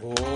Shambho